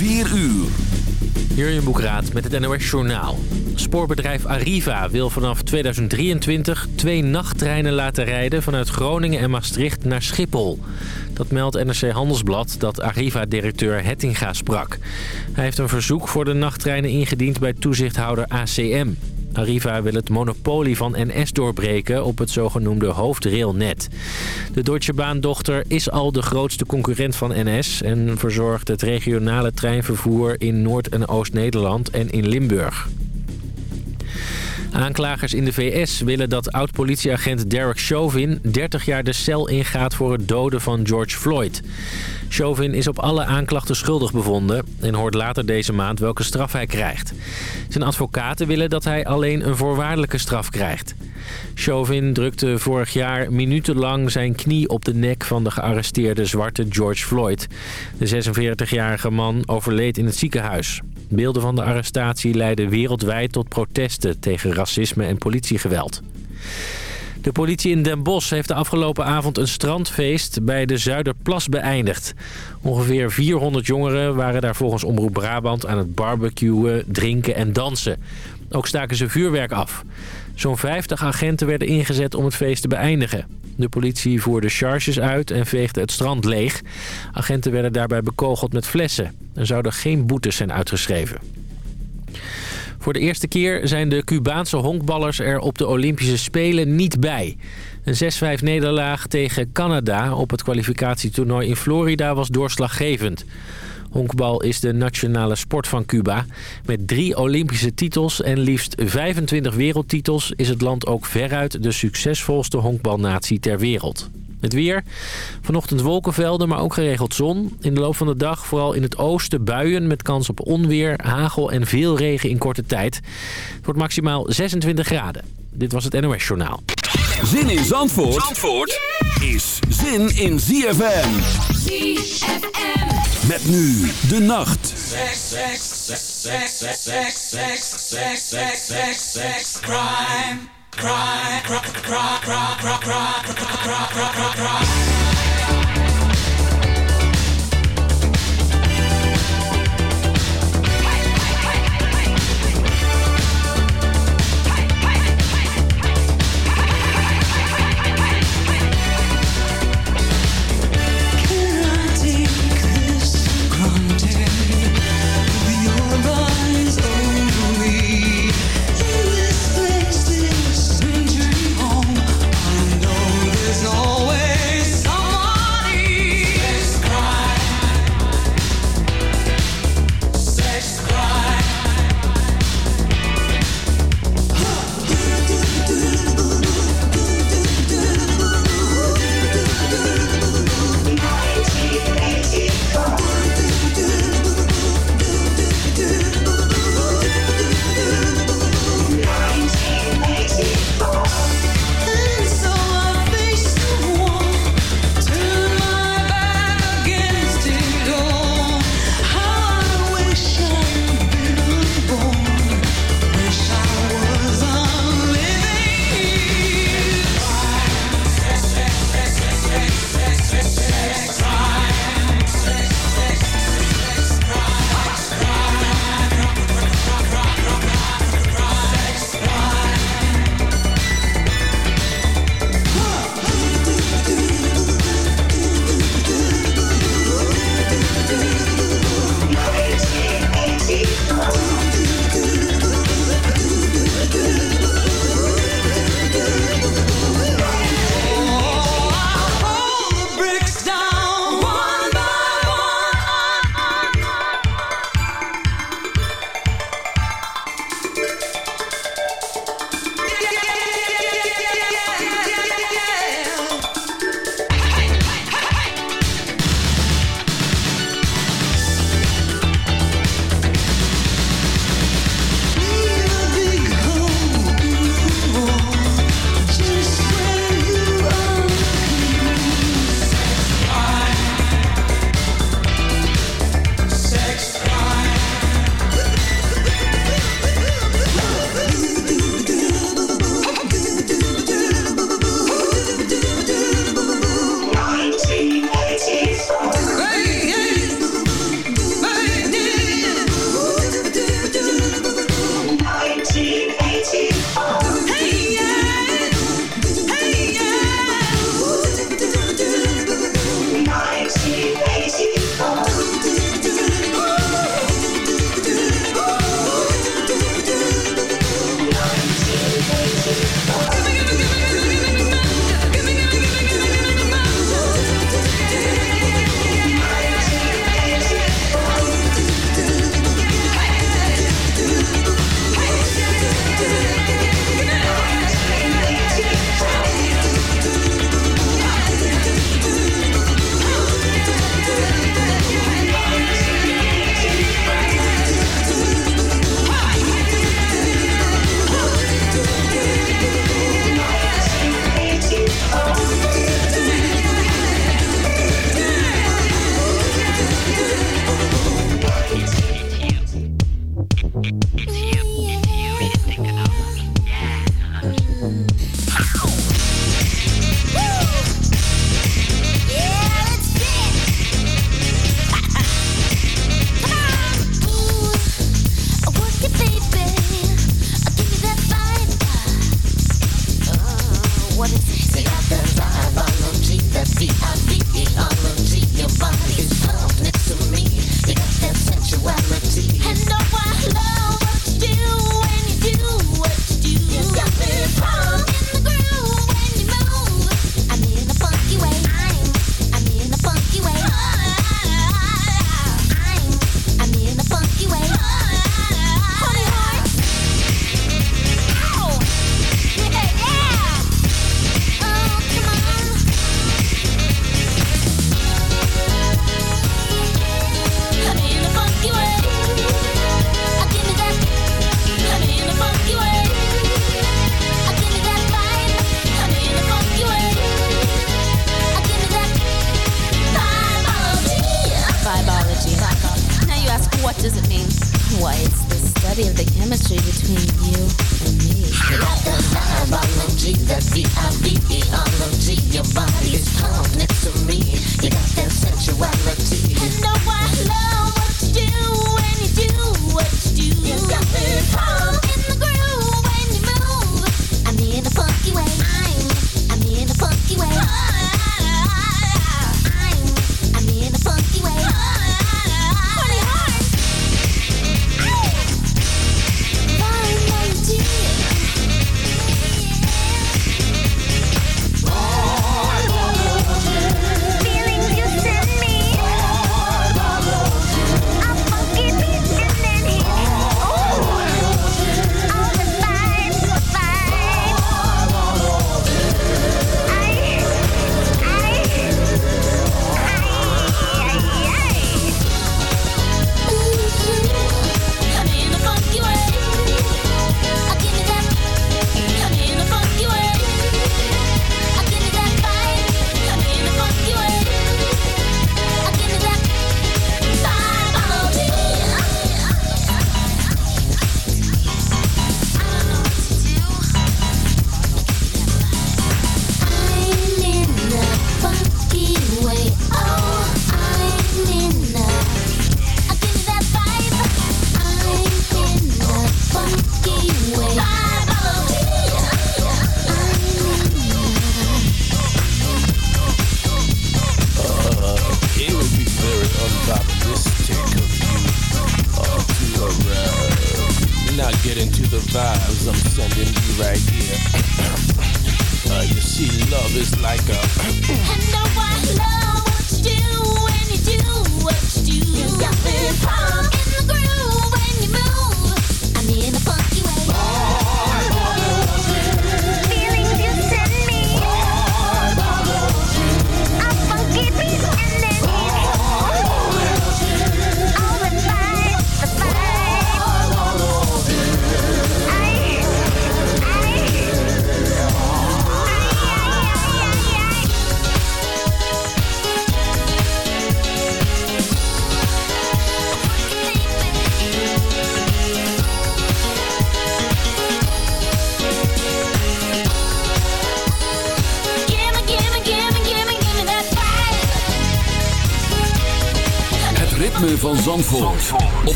4 uur. Jurjen Boekraat met het NOS Journaal. Spoorbedrijf Arriva wil vanaf 2023 twee nachttreinen laten rijden... vanuit Groningen en Maastricht naar Schiphol. Dat meldt NRC Handelsblad dat Arriva-directeur Hettinga sprak. Hij heeft een verzoek voor de nachttreinen ingediend bij toezichthouder ACM. Arriva wil het monopolie van NS doorbreken op het zogenoemde hoofdrailnet. De Deutsche Bahn-dochter is al de grootste concurrent van NS... en verzorgt het regionale treinvervoer in Noord- en Oost-Nederland en in Limburg. Aanklagers in de VS willen dat oud-politieagent Derek Chauvin 30 jaar de cel ingaat voor het doden van George Floyd. Chauvin is op alle aanklachten schuldig bevonden en hoort later deze maand welke straf hij krijgt. Zijn advocaten willen dat hij alleen een voorwaardelijke straf krijgt. Chauvin drukte vorig jaar minutenlang zijn knie op de nek van de gearresteerde zwarte George Floyd. De 46-jarige man overleed in het ziekenhuis. Beelden van de arrestatie leidden wereldwijd tot protesten tegen racisme en politiegeweld. De politie in Den Bosch heeft de afgelopen avond een strandfeest bij de Zuiderplas beëindigd. Ongeveer 400 jongeren waren daar volgens Omroep Brabant aan het barbecuen, drinken en dansen. Ook staken ze vuurwerk af. Zo'n 50 agenten werden ingezet om het feest te beëindigen. De politie voerde charges uit en veegde het strand leeg. Agenten werden daarbij bekogeld met flessen. Er zouden geen boetes zijn uitgeschreven. Voor de eerste keer zijn de Cubaanse honkballers er op de Olympische Spelen niet bij. Een 6-5 nederlaag tegen Canada op het kwalificatietoernooi in Florida was doorslaggevend. Honkbal is de nationale sport van Cuba. Met drie Olympische titels en liefst 25 wereldtitels... is het land ook veruit de succesvolste honkbalnatie ter wereld. Het weer. Vanochtend wolkenvelden, maar ook geregeld zon. In de loop van de dag vooral in het oosten buien met kans op onweer, hagel en veel regen in korte tijd. Het wordt maximaal 26 graden. Dit was het NOS Journaal. Zin in Zandvoort, Zandvoort is zin in ZFM. ZFM. Met nu de nacht. crime, crime, crime,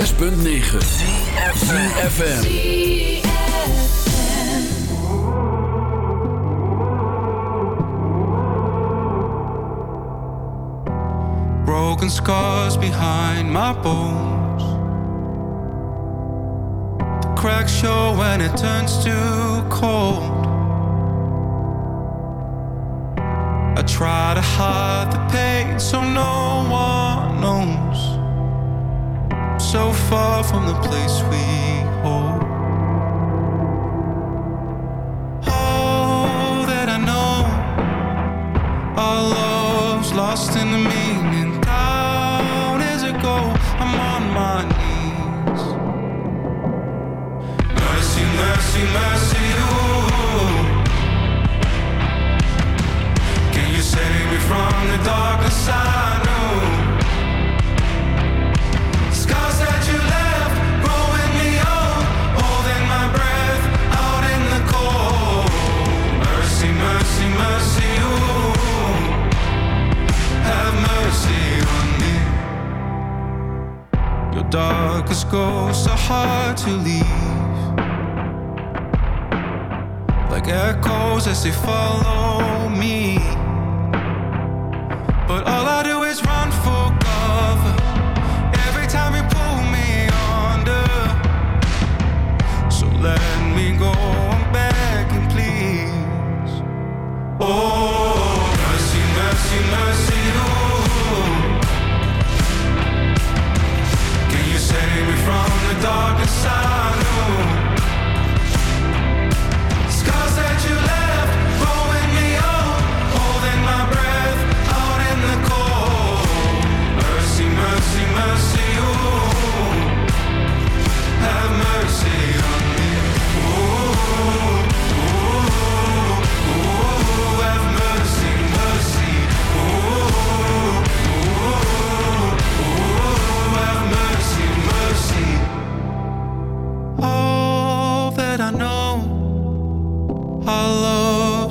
106.9 FM. Broken scars behind my bones. The cracks show when it turns too cold. I try to hide the pain so no one knows. so far from the place we hold. All that I know, our love's lost in the meaning. Down as I go, I'm on my knees. Mercy, mercy, mercy. darkest ghosts are hard to leave. Like echoes as they follow me. But I darkest I know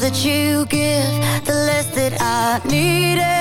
That you give, the less that I need.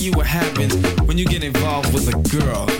You what happens when you get involved with a girl.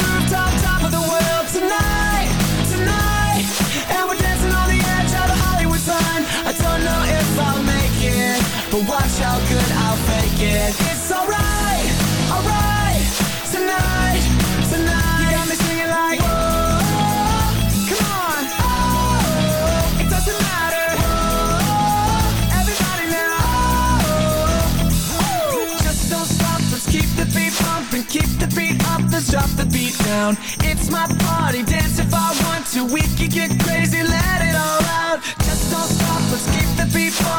but watch how good I'll fake it. It's alright, alright, tonight, tonight. You got me singing like, whoa, come on, oh, it doesn't matter. Whoa, everybody now, oh, just don't stop. Let's keep the beat pumping, keep the beat up. Let's drop the beat down. It's my party, dance if I want to. We can get crazy, let it all out.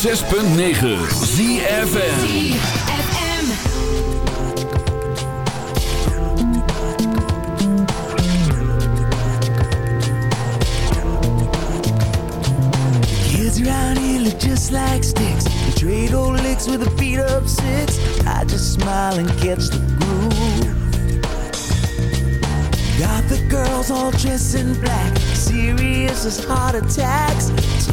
106.9 ZFM. Kids around here look just like sticks. They trade old licks with a beat up six. I just smile and catch the groove. Got the girls all dressed in black, serious as heart attacks.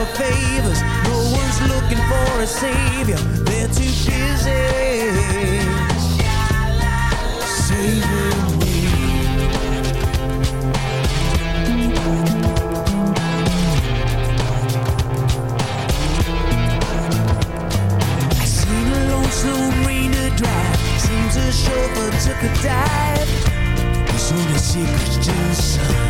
for favors. No one's looking for a savior. They're too busy saving me. I seen a lonesome rainer drive. Seems a chauffeur took a dive. There's only secrets to the sun.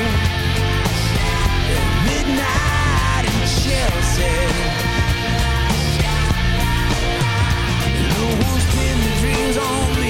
Dreams on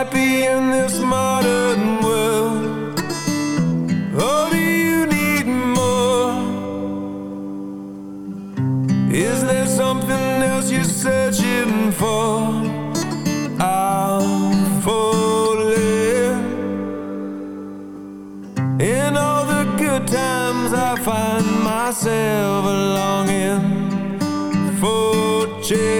happy in this modern world? Or do you need more? Is there something else you're searching for? I'm falling. In all the good times, I find myself longing for change.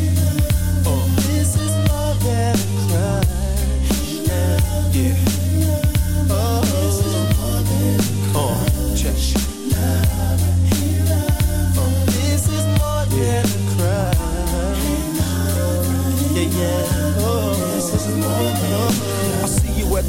Yeah.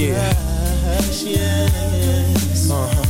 Yeah. Uh-huh.